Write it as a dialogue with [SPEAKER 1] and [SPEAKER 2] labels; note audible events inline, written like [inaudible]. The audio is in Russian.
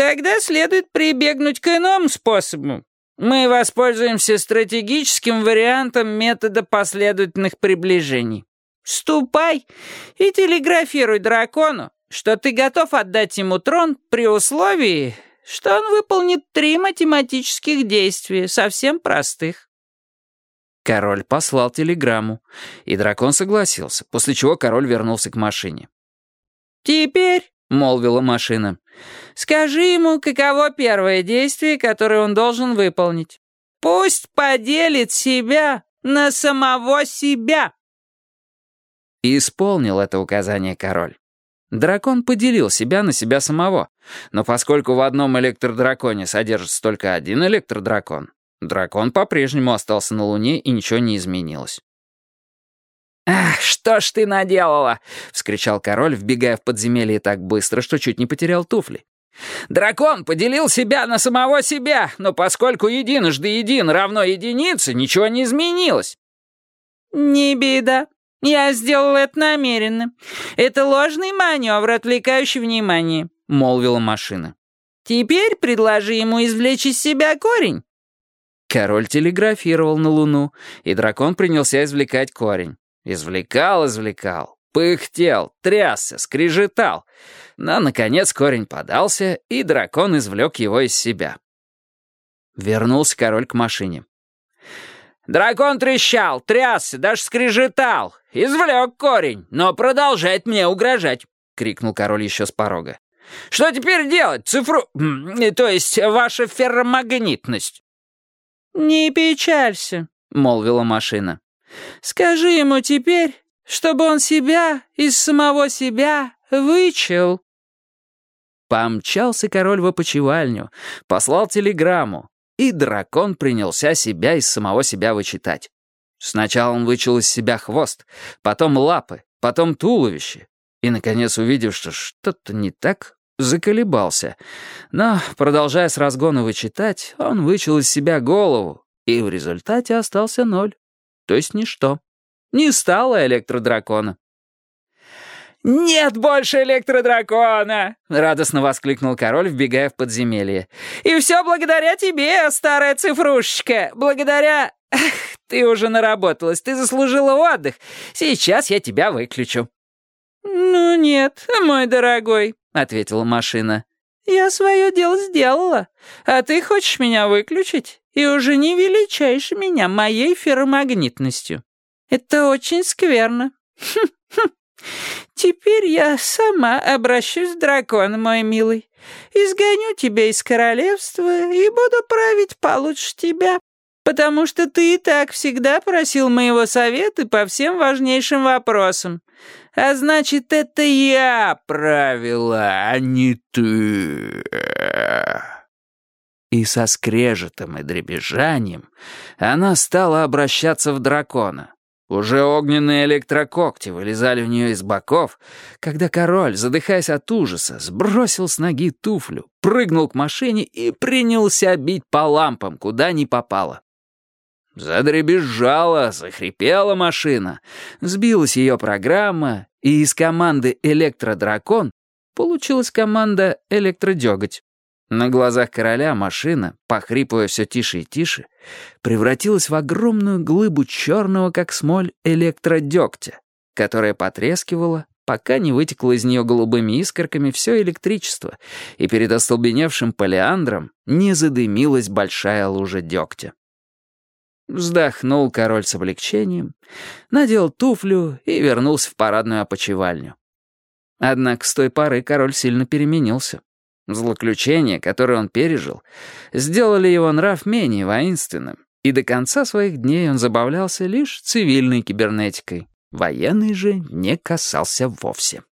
[SPEAKER 1] Тогда следует прибегнуть к иному способу. Мы воспользуемся стратегическим вариантом метода последовательных приближений. Ступай и телеграфируй дракону, что ты готов отдать ему трон при условии, что он выполнит три математических действия, совсем простых.
[SPEAKER 2] Король послал телеграмму, и дракон согласился, после чего король вернулся к машине.
[SPEAKER 1] «Теперь», — молвила машина, — «скажи ему, каково первое действие, которое он должен выполнить. Пусть поделит себя на самого себя».
[SPEAKER 2] И исполнил это указание король. Дракон поделил себя на себя самого, но поскольку в одном электродраконе содержится только один электродракон, дракон по-прежнему остался на Луне и ничего не изменилось.
[SPEAKER 1] «Ах, что ж ты наделала!» — вскричал король, вбегая в подземелье так быстро, что чуть не потерял туфли. «Дракон поделил себя на самого себя, но поскольку единожды един равно единице, ничего не изменилось». «Не беда. Я сделал это намеренно. Это ложный маневр, отвлекающий внимание», — молвила машина. «Теперь предложи ему извлечь из себя корень».
[SPEAKER 2] Король телеграфировал на Луну, и дракон принялся извлекать корень. Извлекал, извлекал, пыхтел, трясся, скрежетал. Но, наконец, корень подался, и дракон извлек его из себя. Вернулся король к машине.
[SPEAKER 1] «Дракон трещал, трясся, даже скрежетал. Извлек корень, но продолжает мне угрожать», — крикнул король еще с порога. «Что теперь делать, цифру... то есть ваша ферромагнитность?» «Не печалься», — молвила машина. Скажи ему теперь, чтобы он себя из самого себя вычел».
[SPEAKER 2] Помчался король в опочивальню, послал телеграмму, и дракон принялся себя из самого себя вычитать. Сначала он вычел из себя хвост, потом лапы, потом туловище, и, наконец, увидев, что что-то не так, заколебался. Но, продолжая с разгона вычитать, он вычел из себя голову, и в результате остался ноль то есть ничто. Не стало электродракона.
[SPEAKER 1] «Нет больше электродракона!» — радостно воскликнул король, вбегая в подземелье. «И все благодаря тебе, старая цифрушечка! Благодаря... Ах, [laughs] ты уже наработалась, ты заслужила отдых. Сейчас я тебя выключу». «Ну нет, мой дорогой», — ответила машина. «Я свое дело сделала, а ты хочешь меня выключить? и уже не величаешь меня моей ферромагнитностью. Это очень скверно. [laughs] Теперь я сама обращусь в дракона, мой милый. Изгоню тебя из королевства и буду править получше тебя, потому что ты и так всегда просил моего совета по всем важнейшим вопросам. А значит, это я правила, а не ты»
[SPEAKER 2] и со скрежетом и дребезжанием она стала обращаться в дракона. Уже огненные электрокогти вылезали у нее из боков, когда король, задыхаясь от ужаса, сбросил с ноги туфлю, прыгнул к машине и принялся бить по лампам, куда ни попало. Задребезжала, захрипела машина, сбилась ее программа, и из команды «Электродракон» получилась команда «Электродеготь». На глазах короля машина, похрипывая все тише и тише, превратилась в огромную глыбу черного, как смоль, электродегтя, которая потрескивала, пока не вытекло из нее голубыми искорками все электричество, и перед остолбеневшим полиандром не задымилась большая лужа дегтя. Вздохнул король с облегчением, надел туфлю и вернулся в парадную опочивальню. Однако с той поры король сильно переменился. Злоключения, которые он пережил, сделали его нрав менее воинственным, и до конца своих дней он забавлялся лишь цивильной кибернетикой. Военный же не касался вовсе.